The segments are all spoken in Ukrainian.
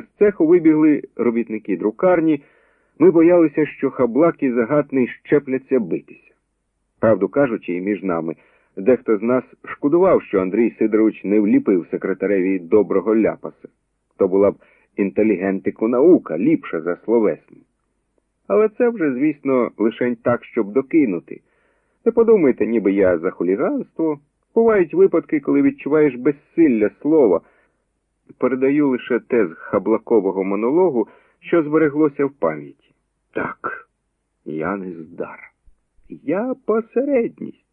З цеху вибігли робітники друкарні. Ми боялися, що хаблак і загатний щепляться битися. Правду кажучи, і між нами, дехто з нас шкодував, що Андрій Сидорович не вліпив секретареві доброго ляпаса. То була б інтелігентику наука, ліпша за словесну. Але це вже, звісно, лишень так, щоб докинути. Не подумайте, ніби я за хуліганство. Бувають випадки, коли відчуваєш безсилля слова. Передаю лише те з хаблакового монологу, що збереглося в пам'яті. Так, я не здар. Я посередність.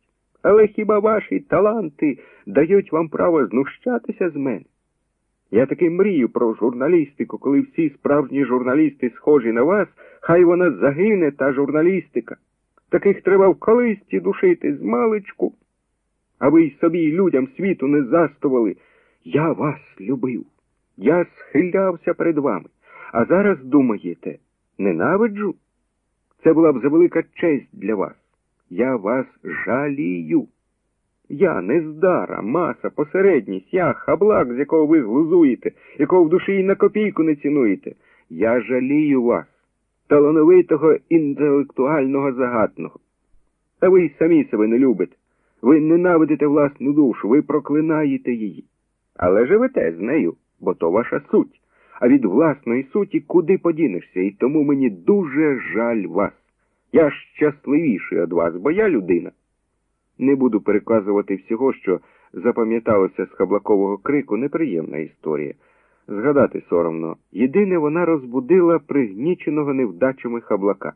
Але хіба ваші таланти дають вам право знущатися з мене? Я таки мрію про журналістику, коли всі справжні журналісти схожі на вас, хай вона загине, та журналістика. Таких треба в колисті душити з маличку. А ви й собі й людям світу не застували. Я вас любив. Я схилявся перед вами. А зараз думаєте, ненавиджу? Це була б завелика честь для вас. Я вас жалію. Я нездара, маса, посередність, я хаблак, з якого ви глузуєте, якого в душі і на копійку не цінуєте. Я жалію вас, талановитого інтелектуального загатного. Та ви й самі себе не любите. Ви ненавидите власну душу, ви проклинаєте її. Але живете з нею, бо то ваша суть. А від власної суті куди подінешся, і тому мені дуже жаль вас. Я щасливіший від вас, бо я людина. Не буду переказувати всього, що запам'яталося з хаблакового крику, неприємна історія. Згадати соромно, єдине вона розбудила пригніченого невдачами хаблака.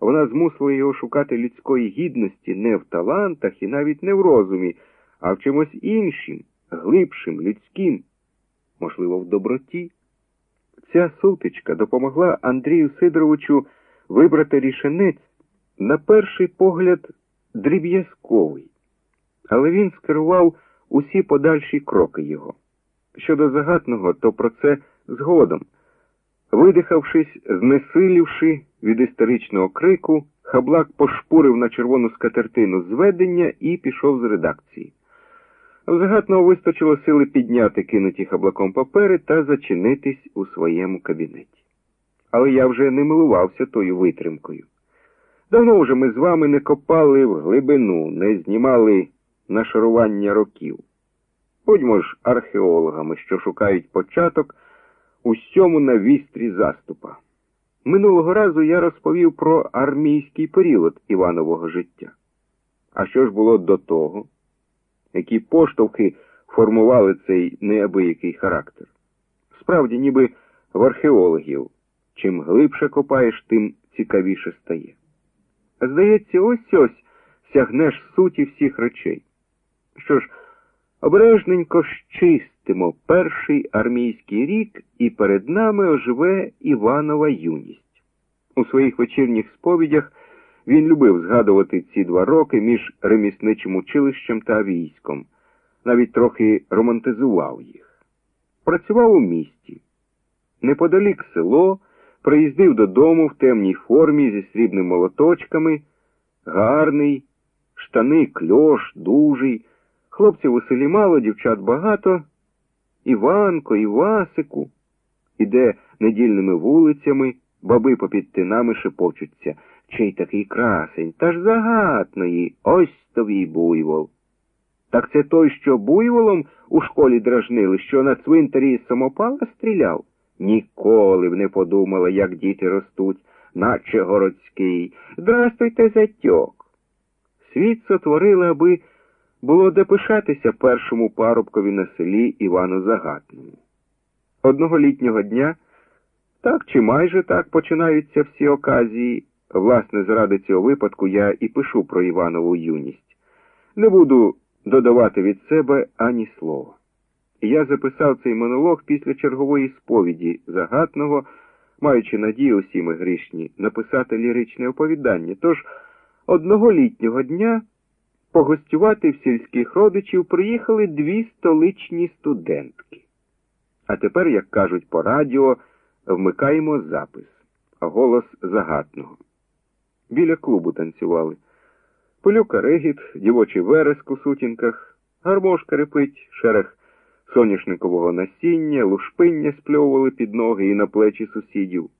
Вона змусила його шукати людської гідності не в талантах і навіть не в розумі, а в чимось іншим, глибшим, людським, можливо, в доброті. Ця сутичка допомогла Андрію Сидоровичу вибрати рішенець, на перший погляд, дріб'язковий, але він скерував усі подальші кроки його. Щодо загатного, то про це згодом. Видихавшись, знесилівши від історичного крику, хаблак пошпурив на червону скатертину зведення і пішов з редакції. Загатного вистачило сили підняти кинуті хаблаком папери та зачинитись у своєму кабінеті. Але я вже не милувався тою витримкою. Давно вже ми з вами не копали в глибину, не знімали нашарування років. Будьмо ж археологами, що шукають початок усьому на вістрі заступа. Минулого разу я розповів про армійський період Іванового життя. А що ж було до того? Які поштовхи формували цей неабиякий характер? Справді, ніби в археологів, чим глибше копаєш, тим цікавіше стає. Здається, ось ось сягнеш суті всіх речей. Що ж, обережненько щистимо перший армійський рік, і перед нами оживе Іванова юність. У своїх вечірніх сповідях він любив згадувати ці два роки між ремісничим училищем та військом, навіть трохи романтизував їх. Працював у місті. Неподалік село, приїздив додому в темній формі зі срібними молоточками, гарний, штани кльош, дужий. Хлопців у селі мало, дівчат багато. Іванко, Івасику. Іде недільними вулицями, баби попід тинами шепочуться. Чий такий красень, та ж загатної, ось тобі буйвол. Так це той, що буйволом у школі дражнили, що на цвинтарі самопала стріляв? Ніколи б не подумала, як діти ростуть, наче городський. Здрастуйте, затьок. Світ сотворили, аби було де пишатися першому парубкові на селі Івану Загатному. Одного літнього дня, так чи майже так починаються всі оказії. Власне, заради цього випадку я і пишу про Іванову юність. Не буду додавати від себе ані слова. Я записав цей монолог після чергової сповіді загатного, маючи надію усі ми грішні, написати ліричне оповідання. Тож одного літнього дня погостювати в сільських родичів приїхали дві столичні студентки. А тепер, як кажуть по радіо, вмикаємо запис, голос загатного. Біля клубу танцювали. Полюка регіт, дівочий вереск у сутінках, гармошка репить, шерех соняшникового насіння, лушпиння спльовували під ноги і на плечі сусідів.